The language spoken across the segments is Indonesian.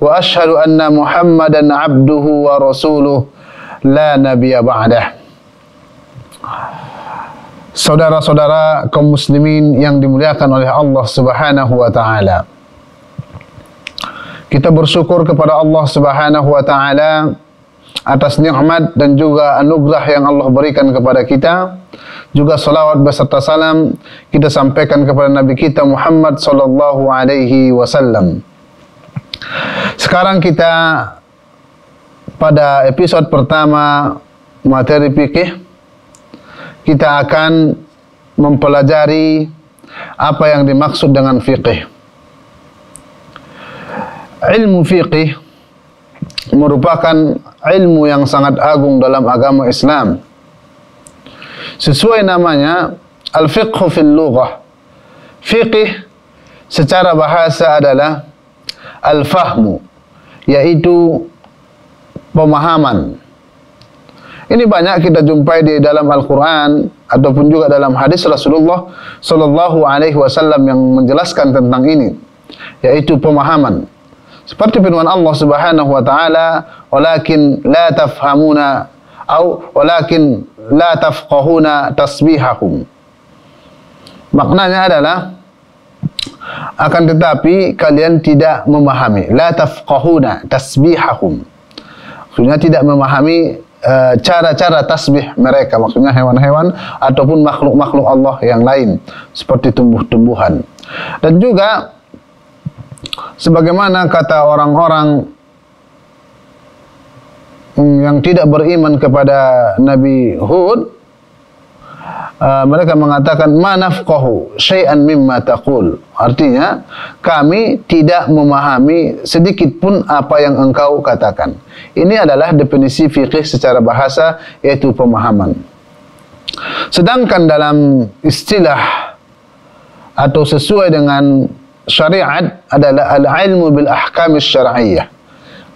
anna Muhammadan abduhu wa rasuluh la nabiyya ba'dah. Saudara-saudara kaum muslimin yang dimuliakan oleh Allah Subhanahu wa taala. Kita bersyukur kepada Allah Subhanahu wa taala atas nikmat dan juga anugerah yang Allah berikan kepada kita. Juga salawat beserta salam kita sampaikan kepada Nabi kita Muhammad sallallahu alaihi wasallam. Sekarang kita pada episode pertama materi fikih kita akan mempelajari apa yang dimaksud dengan fikih. Ilmu fikih merupakan ilmu yang sangat agung dalam agama Islam. Sesuai namanya, al-fiqhu fil lughah. Fiqih secara bahasa adalah al-fahmu, yaitu pemahaman. Ini banyak kita jumpai di dalam Al-Quran ataupun juga dalam hadis Rasulullah Sallallahu Alaihi Wasallam yang menjelaskan tentang ini, yaitu pemahaman. Seperti firman Allah Subhanahu Wa Taala, "Walakin la tafhamuna atau walakin la tafqahuna tasbihahum." Maknanya adalah akan tetapi kalian tidak memahami. La tafqahuna tasbihahum. Maksudnya tidak memahami eh, cara-cara uh, tasbih mereka. Maksudnya hewan-hewan ataupun makhluk-makhluk Allah yang lain. Seperti tumbuh-tumbuhan. Dan juga sebagaimana kata orang-orang yang tidak beriman kepada Nabi Hud uh, mereka mengatakan manafqahu syai'an mimma taqul. Artinya kami tidak memahami sedikit pun apa yang engkau katakan. Ini adalah definisi fikih secara bahasa yaitu pemahaman. Sedangkan dalam istilah atau sesuai dengan syariat adalah al-ilmu bil ahkam syar'iyyah.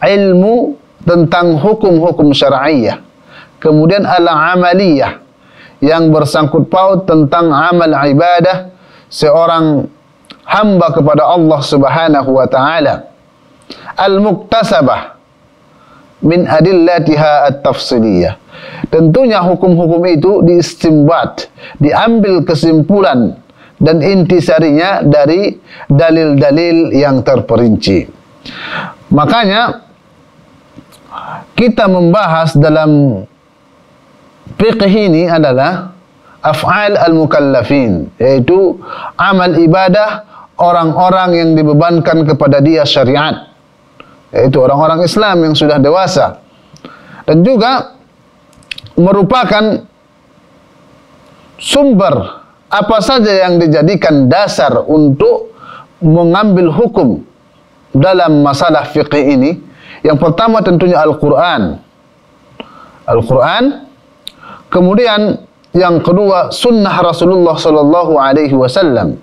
Ilmu tentang hukum-hukum syar'iyyah. Kemudian al-amaliyah yang bersangkut paut tentang amal ibadah seorang hamba kepada Allah Subhanahu wa taala. Al-muktasabah min adillatiha at-tafsiliyah. Tentunya hukum-hukum itu diistimbat, diambil kesimpulan dan intisarinya dari dalil-dalil yang terperinci. Makanya kita membahas dalam Fiqh ini adalah af'al al-mukallafin, yaitu amal ibadah orang-orang yang dibebankan kepada dia syariat, yaitu orang-orang Islam yang sudah dewasa. Dan juga merupakan sumber apa saja yang dijadikan dasar untuk mengambil hukum dalam masalah fikih ini. Yang pertama tentunya Al-Quran. Al-Quran Kemudian yang kedua sunnah Rasulullah sallallahu alaihi wasallam.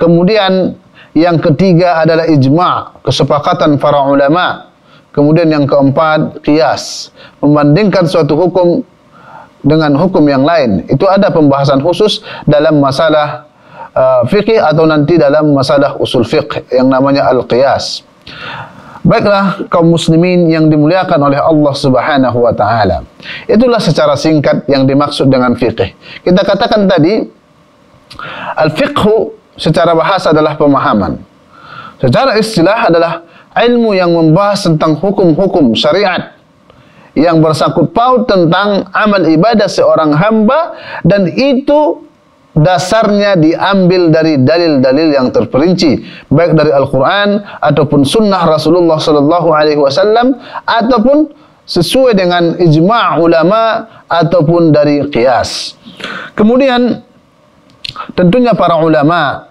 Kemudian yang ketiga adalah ijma', kesepakatan para ulama. Kemudian yang keempat qiyas, membandingkan suatu hukum dengan hukum yang lain. Itu ada pembahasan khusus dalam masalah uh, fikih atau nanti dalam masalah usul fiqh yang namanya al-qiyas. Baiklah kaum muslimin yang dimuliakan oleh Allah Subhanahu wa taala. Itulah secara singkat yang dimaksud dengan fikih. Kita katakan tadi al-fiqhu secara bahasa adalah pemahaman. Secara istilah adalah ilmu yang membahas tentang hukum-hukum syariat yang bersangkut paut tentang amal ibadah seorang hamba dan itu dasarnya diambil dari dalil-dalil yang terperinci baik dari Al-Qur'an ataupun sunnah Rasulullah sallallahu alaihi wasallam ataupun sesuai dengan ijma' ulama ataupun dari qiyas. Kemudian tentunya para ulama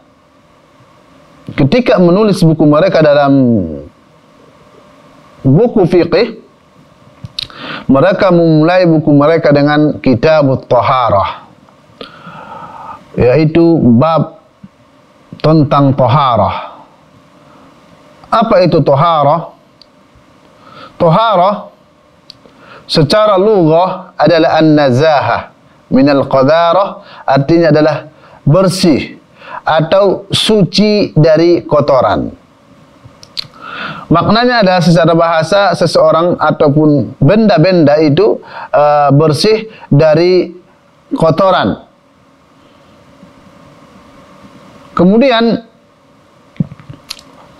ketika menulis buku mereka dalam buku fikih mereka memulai buku mereka dengan kitab taharah yaitu bab tentang taharah apa itu taharah taharah secara lughah adalah an-nazahah min al-qadarah artinya adalah bersih atau suci dari kotoran. Maknanya adalah secara bahasa seseorang ataupun benda-benda itu uh, bersih dari kotoran. Kemudian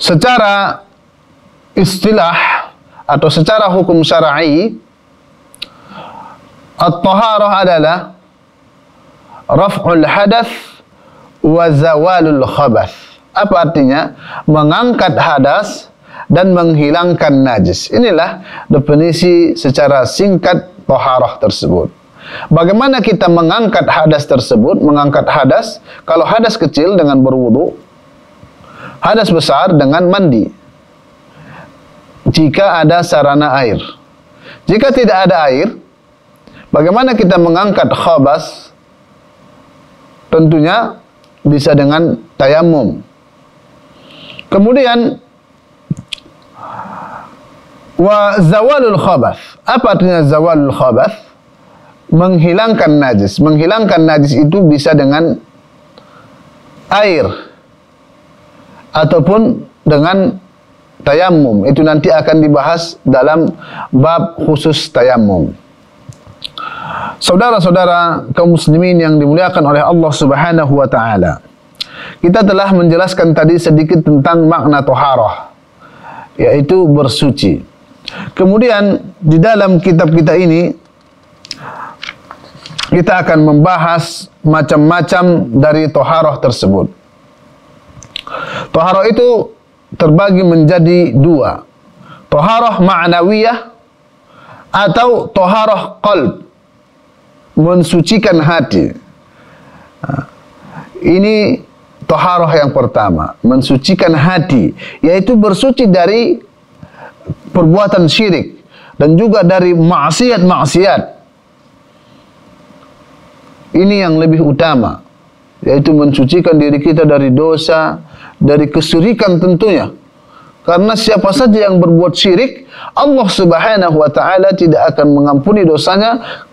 secara istilah atau secara hukum syar'i at-taharah adalah raf'ul hadath wa zawalul khabath. Apa artinya? Mengangkat hadas dan menghilangkan najis. Inilah definisi secara singkat toharah tersebut. Bagaimana kita mengangkat hadas tersebut? Mengangkat hadas, kalau hadas kecil dengan berwudu, hadas besar dengan mandi. Jika ada sarana air. Jika tidak ada air, bagaimana kita mengangkat khabas? Tentunya bisa dengan tayamum. Kemudian Wa zawalul. Apa artinya zawalul khabath? Menghilangkan najis. Menghilangkan najis itu bisa dengan air ataupun dengan tayamum. Itu nanti akan dibahas dalam bab khusus tayamum. Saudara-saudara kaum muslimin yang dimuliakan oleh Allah Subhanahu wa taala. Kita telah menjelaskan tadi sedikit tentang makna toharoh, yaitu bersuci. Kemudian di dalam kitab kita ini kita akan membahas macam-macam dari toharoh tersebut. Toharoh itu terbagi menjadi dua. Toharoh ma'nawiyah atau toharoh qalb. Mensucikan hati. Ini toharoh yang pertama. Mensucikan hati. Yaitu bersuci dari perbuatan syirik dan juga dari maksiat-maksiat. Ini yang lebih utama, yaitu mensucikan diri kita dari dosa, dari kesyirikan tentunya. Karena siapa saja yang berbuat syirik, Allah Subhanahu wa taala tidak akan mengampuni dosanya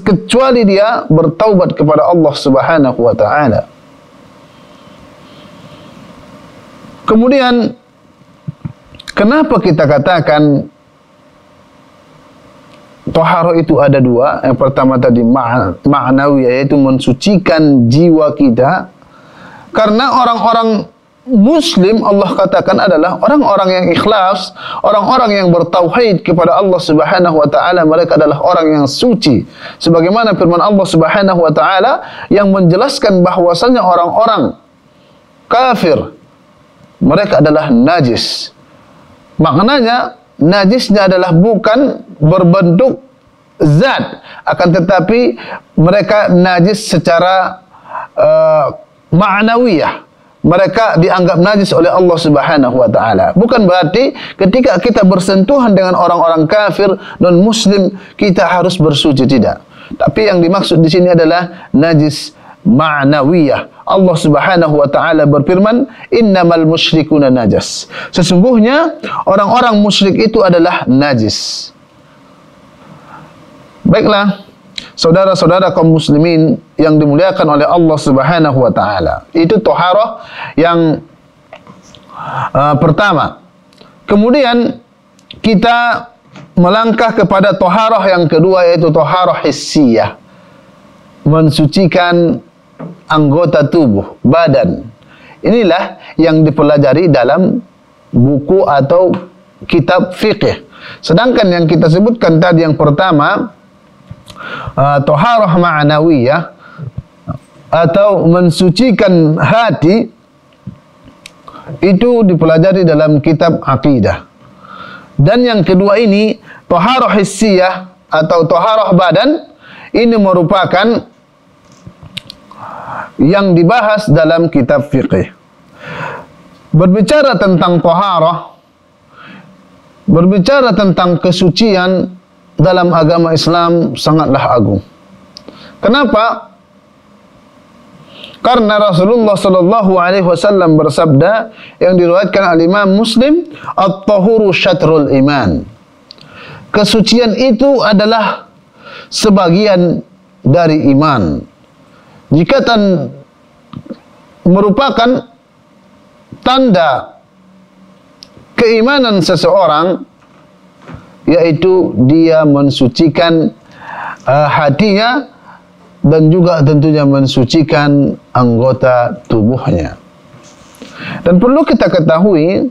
kecuali dia bertaubat kepada Allah Subhanahu wa taala. Kemudian Kenapa kita katakan Toharo itu ada dua. Yang pertama tadi ma'nawi yaitu mensucikan jiwa kita. Karena orang-orang Muslim Allah katakan adalah orang-orang yang ikhlas, orang-orang yang bertauhid kepada Allah Subhanahu wa taala, mereka adalah orang yang suci. Sebagaimana firman Allah Subhanahu wa taala yang menjelaskan bahwasanya orang-orang kafir mereka adalah najis. Maknanya najisnya adalah bukan berbentuk zat akan tetapi mereka najis secara uh, ma'nawiyah mereka dianggap najis oleh Allah Subhanahu wa taala. Bukan berarti ketika kita bersentuhan dengan orang-orang kafir non muslim kita harus bersuci tidak. Tapi yang dimaksud di sini adalah najis ma'nawiyah. Allah Subhanahu wa taala berfirman, "Innamal musyrikuna najas." Sesungguhnya orang-orang musyrik itu adalah najis. Baiklah, saudara-saudara kaum muslimin yang dimuliakan oleh Allah Subhanahu wa taala. Itu toharoh yang uh, pertama. Kemudian kita melangkah kepada toharoh yang kedua yaitu toharoh hissiyah. Mensucikan anggota tubuh, badan. Inilah yang dipelajari dalam buku atau kitab fikih. Sedangkan yang kita sebutkan tadi yang pertama uh, toharah ma'nawiyah atau mensucikan hati itu dipelajari dalam kitab akidah. Dan yang kedua ini toharah hissiyah atau toharah badan ini merupakan yang dibahas dalam kitab fiqih. Berbicara tentang taharah berbicara tentang kesucian dalam agama Islam sangatlah agung. Kenapa? Karena Rasulullah sallallahu alaihi wasallam bersabda yang diriwayatkan oleh Imam Muslim, "At-tahuru syatrul iman." Kesucian itu adalah sebagian dari iman. Jika tan merupakan tanda keimanan seseorang yaitu dia mensucikan uh, hatinya dan juga tentunya mensucikan anggota tubuhnya. Dan perlu kita ketahui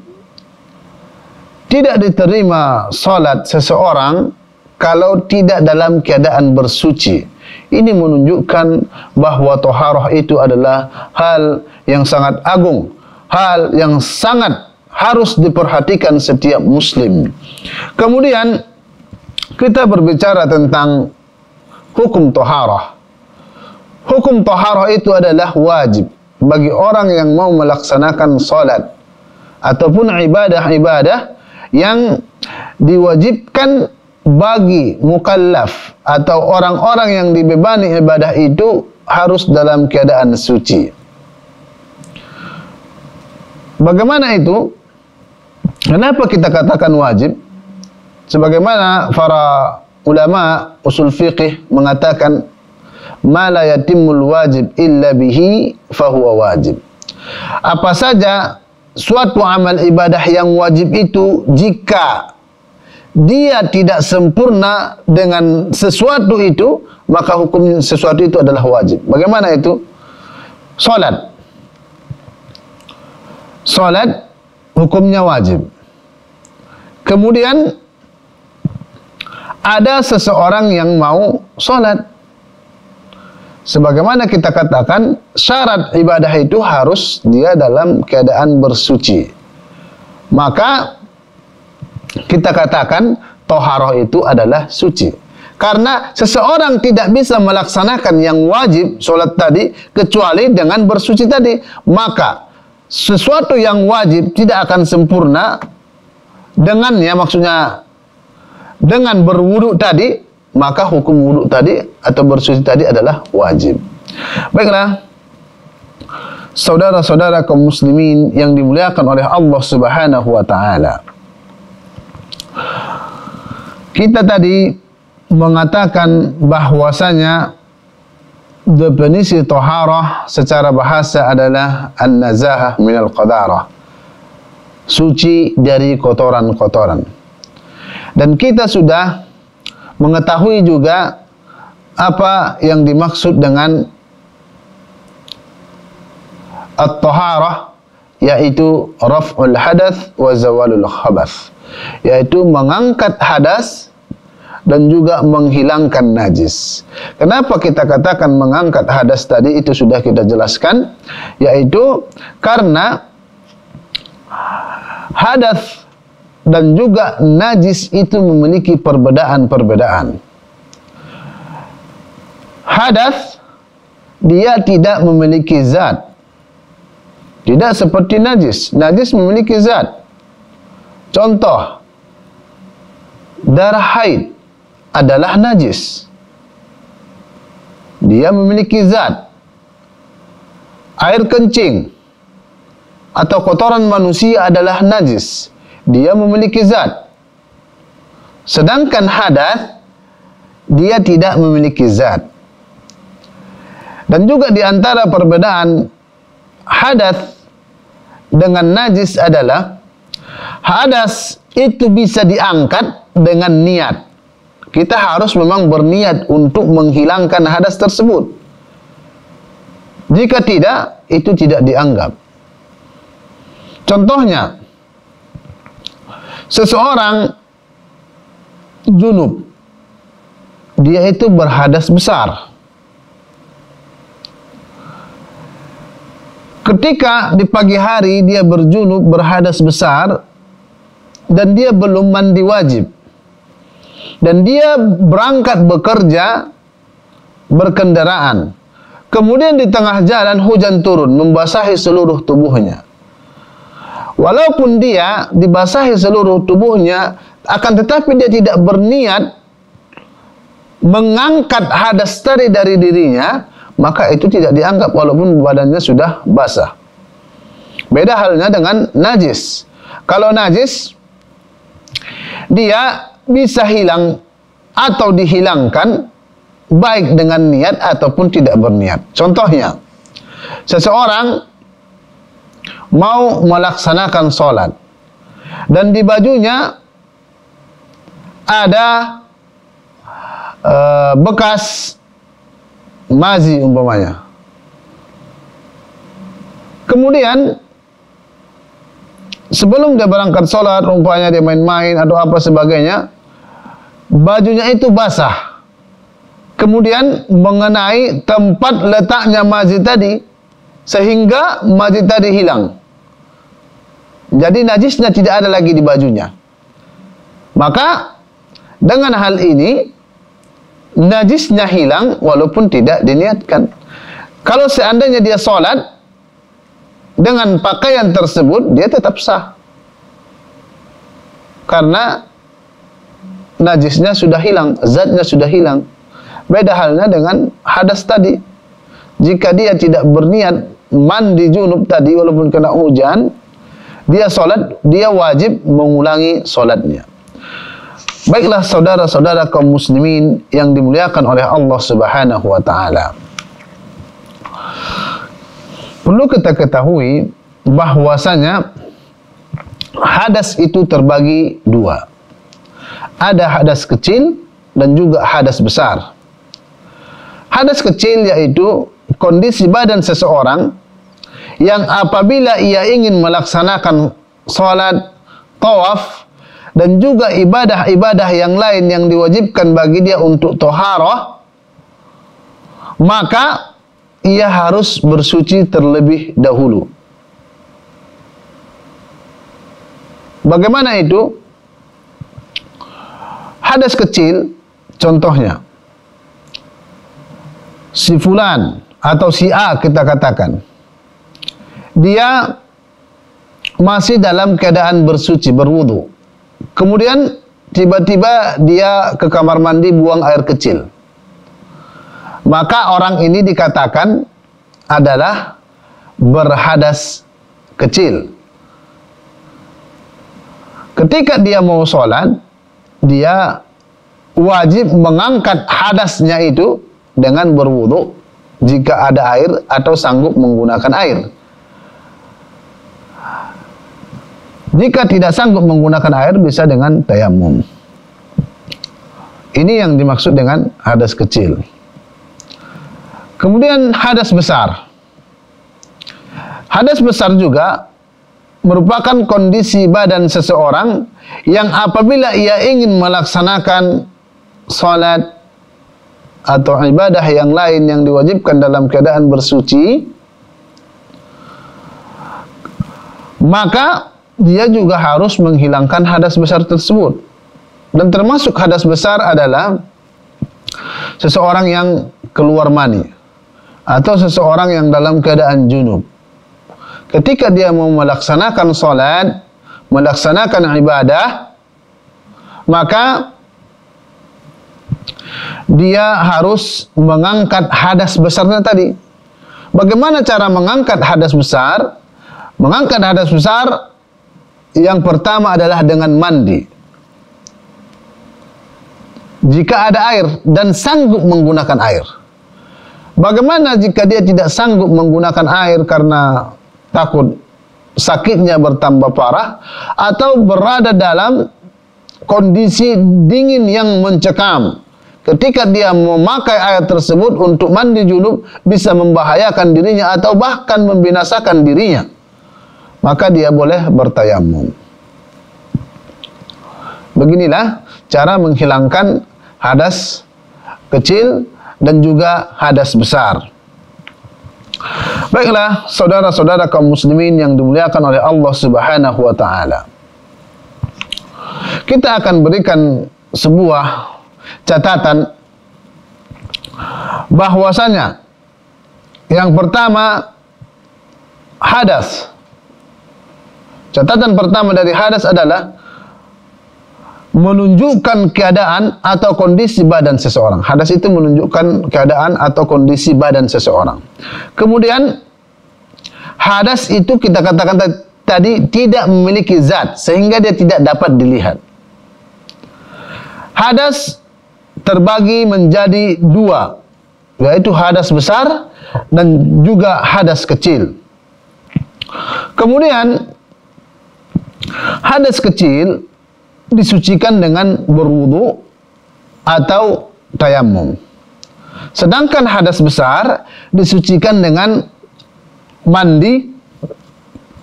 tidak diterima salat seseorang kalau tidak dalam keadaan bersuci. Ini menunjukkan bahawa toharah itu adalah hal yang sangat agung, hal yang sangat harus diperhatikan setiap muslim. Kemudian kita berbicara tentang hukum toharah. Hukum taharah itu adalah wajib bagi orang yang mau melaksanakan salat ataupun ibadah-ibadah yang diwajibkan bagi mukallaf atau orang-orang yang dibebani ibadah itu harus dalam keadaan suci. Bagaimana itu? Kenapa kita katakan wajib? Sebagaimana para ulama usul fiqih mengatakan ma la yatimul wajib illa bihi fahuwa wajib. Apa saja suatu amal ibadah yang wajib itu jika dia tidak sempurna dengan sesuatu itu maka hukum sesuatu itu adalah wajib. Bagaimana itu? Salat. Salat hukumnya wajib. Kemudian ada seseorang yang mau salat sebagaimana kita katakan syarat ibadah itu harus dia dalam keadaan bersuci. Maka kita katakan toharoh itu adalah suci. Karena seseorang tidak bisa melaksanakan yang wajib solat tadi kecuali dengan bersuci tadi. Maka sesuatu yang wajib tidak akan sempurna dengannya maksudnya dengan berwuduk tadi maka hukum wuduk tadi atau bersuci tadi adalah wajib. Baiklah, saudara-saudara kaum muslimin yang dimuliakan oleh Allah Subhanahu wa taala. Kita tadi mengatakan bahwasanya definisi taharah secara bahasa adalah an-nazahah minal qadarah. Suci dari kotoran-kotoran. Dan kita sudah mengetahui juga apa yang dimaksud dengan at-taharah yaitu raf'ul hadath wa zawalul khabath yaitu mengangkat hadas dan juga menghilangkan najis. Kenapa kita katakan mengangkat hadas tadi itu sudah kita jelaskan yaitu karena hadas dan juga najis itu memiliki perbedaan-perbedaan. Hadas dia tidak memiliki zat. Tidak seperti najis. Najis memiliki zat. Contoh darah haid adalah najis. Dia memiliki zat. Air kencing atau kotoran manusia adalah najis dia memiliki zat. Sedangkan hadas dia tidak memiliki zat. Dan juga di antara perbedaan hadas dengan najis adalah hadas itu bisa diangkat dengan niat. Kita harus memang berniat untuk menghilangkan hadas tersebut. Jika tidak, itu tidak dianggap. Contohnya, seseorang junub. Dia itu berhadas besar. Ketika di pagi hari dia berjunub berhadas besar dan dia belum mandi wajib. Dan dia berangkat bekerja berkendaraan. Kemudian di tengah jalan hujan turun membasahi seluruh tubuhnya Walaupun dia dibasahi seluruh tubuhnya, akan tetapi dia tidak berniat mengangkat hadas tadi dari dirinya, maka itu tidak dianggap walaupun badannya sudah basah. Beda halnya dengan najis. Kalau najis dia bisa hilang atau dihilangkan baik dengan niat ataupun tidak berniat. Contohnya, seseorang mau melaksanakan sholat dan di bajunya ada uh, bekas mazi umpamanya. Kemudian sebelum dia berangkat sholat, umpamanya dia main-main atau apa sebagainya, bajunya itu basah. Kemudian mengenai tempat letaknya mazi tadi, sehingga mazi tadi hilang. Jadi najisnya tidak ada lagi di bajunya. Maka dengan hal ini najisnya hilang walaupun tidak diniatkan. Kalau seandainya dia sholat dengan pakaian tersebut dia tetap sah. Karena najisnya sudah hilang, zatnya sudah hilang. Beda halnya dengan hadas tadi. Jika dia tidak berniat mandi junub tadi walaupun kena hujan, dia sholat, dia wajib mengulangi sholatnya. Baiklah saudara-saudara kaum muslimin yang dimuliakan oleh Allah Subhanahu wa taala. Perlu kita ketahui bahwasanya hadas itu terbagi dua. Ada hadas kecil dan juga hadas besar. Hadas kecil yaitu kondisi badan seseorang yang apabila ia ingin melaksanakan salat, tawaf dan juga ibadah-ibadah yang lain yang diwajibkan bagi dia untuk toharoh, maka ia harus bersuci terlebih dahulu. Bagaimana itu? Hadas kecil, contohnya, si fulan atau si A kita katakan, dia masih dalam keadaan bersuci, berwudu Kemudian tiba-tiba dia ke kamar mandi buang air kecil. Maka orang ini dikatakan adalah berhadas kecil. Ketika dia mau sholat, dia wajib mengangkat hadasnya itu dengan berwudu jika ada air atau sanggup menggunakan air. Jika tidak sanggup menggunakan air bisa dengan tayamum. Ini yang dimaksud dengan hadas kecil. Kemudian hadas besar. Hadas besar juga merupakan kondisi badan seseorang yang apabila ia ingin melaksanakan salat atau ibadah yang lain yang diwajibkan dalam keadaan bersuci maka dia juga harus menghilangkan hadas besar tersebut. Dan termasuk hadas besar adalah seseorang yang keluar mani atau seseorang yang dalam keadaan junub. Ketika dia mau melaksanakan salat, melaksanakan ibadah, maka dia harus mengangkat hadas besarnya tadi. Bagaimana cara mengangkat hadas besar? Mengangkat hadas besar yang pertama adalah dengan mandi. Jika ada air dan sanggup menggunakan air. Bagaimana jika dia tidak sanggup menggunakan air karena takut sakitnya bertambah parah atau berada dalam kondisi dingin yang mencekam. Ketika dia memakai air tersebut untuk mandi junub bisa membahayakan dirinya atau bahkan membinasakan dirinya maka dia boleh bertayamum. Beginilah cara menghilangkan hadas kecil dan juga hadas besar. Baiklah, saudara-saudara kaum muslimin yang dimuliakan oleh Allah Subhanahu wa taala. Kita akan berikan sebuah catatan bahwasanya yang pertama hadas Catatan pertama dari hadas adalah menunjukkan keadaan atau kondisi badan seseorang. Hadas itu menunjukkan keadaan atau kondisi badan seseorang. Kemudian hadas itu kita katakan tadi tidak memiliki zat sehingga dia tidak dapat dilihat. Hadas terbagi menjadi dua, yaitu hadas besar dan juga hadas kecil. Kemudian hadas kecil disucikan dengan berwudu atau tayamum. Sedangkan hadas besar disucikan dengan mandi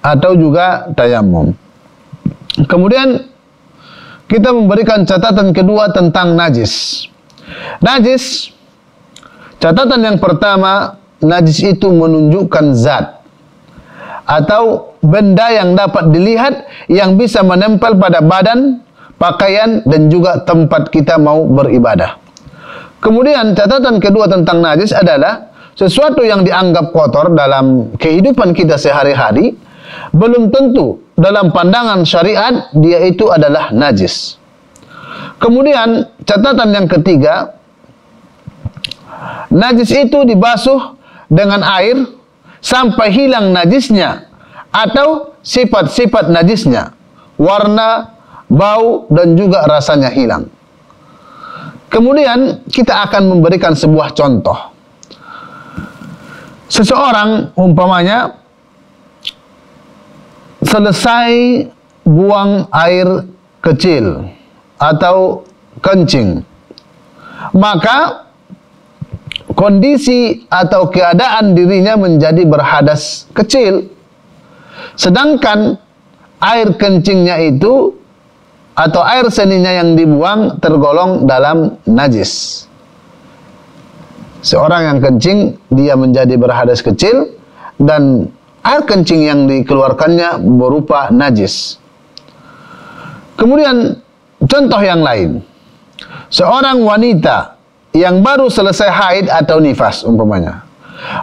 atau juga tayamum. Kemudian kita memberikan catatan kedua tentang najis. Najis catatan yang pertama najis itu menunjukkan zat atau benda yang dapat dilihat yang bisa menempel pada badan pakaian dan juga tempat kita mau beribadah. Kemudian catatan kedua tentang najis adalah sesuatu yang dianggap kotor dalam kehidupan kita sehari-hari belum tentu dalam pandangan syariat dia itu adalah najis. Kemudian catatan yang ketiga najis itu dibasuh dengan air sampai hilang najisnya atau sifat-sifat najisnya, warna, bau dan juga rasanya hilang. Kemudian kita akan memberikan sebuah contoh. Seseorang umpamanya selesai buang air kecil atau kencing. Maka kondisi atau keadaan dirinya menjadi berhadas kecil. Sedangkan air kencingnya itu atau air seninya yang dibuang tergolong dalam najis. Seorang yang kencing dia menjadi berhadas kecil dan air kencing yang dikeluarkannya berupa najis. Kemudian contoh yang lain. Seorang wanita yang baru selesai haid atau nifas umpamanya.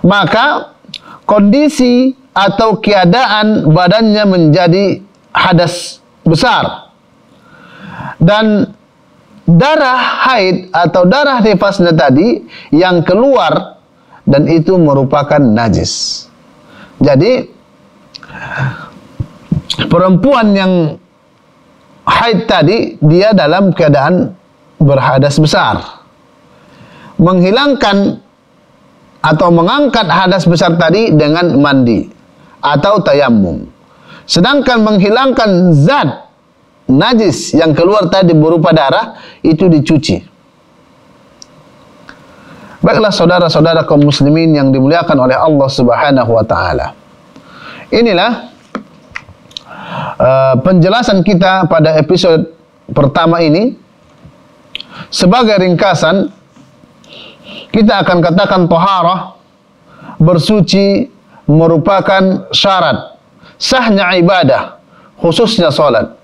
Maka kondisi atau keadaan badannya menjadi hadas besar dan darah haid atau darah nifasnya tadi yang keluar dan itu merupakan najis. Jadi perempuan yang haid tadi dia dalam keadaan berhadas besar. Menghilangkan atau mengangkat hadas besar tadi dengan mandi atau tayamum. Sedangkan menghilangkan zat najis yang keluar tadi berupa darah itu dicuci. Baiklah saudara-saudara kaum muslimin yang dimuliakan oleh Allah Subhanahu wa taala. Inilah uh, penjelasan kita pada episode pertama ini. Sebagai ringkasan kita akan katakan toharah bersuci merupakan syarat sahnya ibadah khususnya salat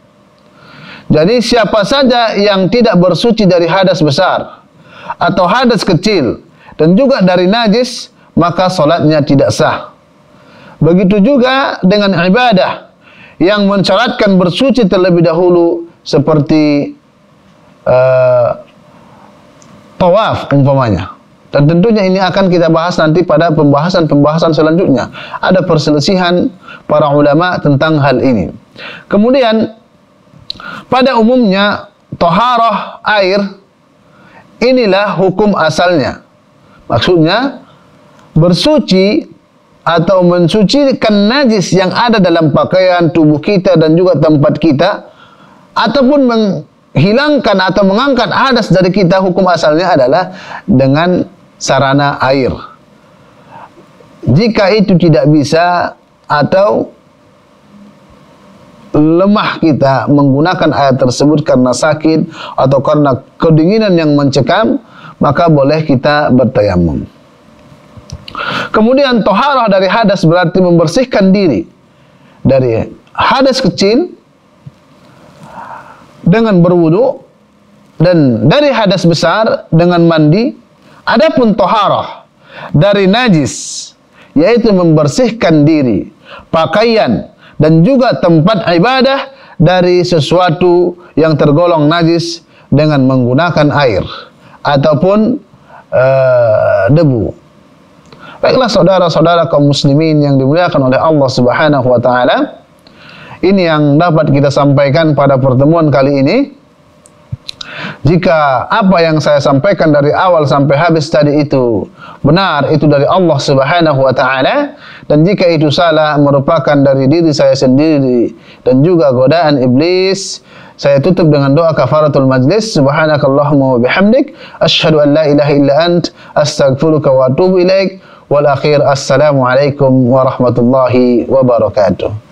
jadi siapa saja yang tidak bersuci dari hadas besar atau hadas kecil dan juga dari najis, maka solatnya tidak sah. Begitu juga dengan ibadah yang mensyaratkan bersuci terlebih dahulu seperti uh, tawaf umpamanya. Dan tentunya ini akan kita bahas nanti pada pembahasan-pembahasan selanjutnya. Ada perselisihan para ulama tentang hal ini. Kemudian pada umumnya toharoh air inilah hukum asalnya. Maksudnya bersuci atau mensucikan najis yang ada dalam pakaian tubuh kita dan juga tempat kita ataupun menghilangkan atau mengangkat hadas dari kita hukum asalnya adalah dengan sarana air. Jika itu tidak bisa atau lemah kita menggunakan ayat tersebut karena sakit atau karena kedinginan yang mencekam, maka boleh kita bertayamum. Kemudian toharah dari hadas berarti membersihkan diri dari hadas kecil dengan berwudu dan dari hadas besar dengan mandi. Adapun toharah dari najis yaitu membersihkan diri, pakaian dan juga tempat ibadah dari sesuatu yang tergolong najis dengan menggunakan air ataupun uh, debu. Baiklah saudara-saudara kaum muslimin yang dimuliakan oleh Allah Subhanahu wa taala. Ini yang dapat kita sampaikan pada pertemuan kali ini. Jika apa yang saya sampaikan dari awal sampai habis tadi itu benar, itu dari Allah Subhanahu wa taala dan jika itu salah merupakan dari diri saya sendiri dan juga godaan iblis, saya tutup dengan doa kafaratul majlis. Subhanakallahumma wa bihamdik asyhadu an la ilaha illa ant astaghfiruka wa atubu ilaik. Wal akhir assalamu alaikum warahmatullahi wabarakatuh.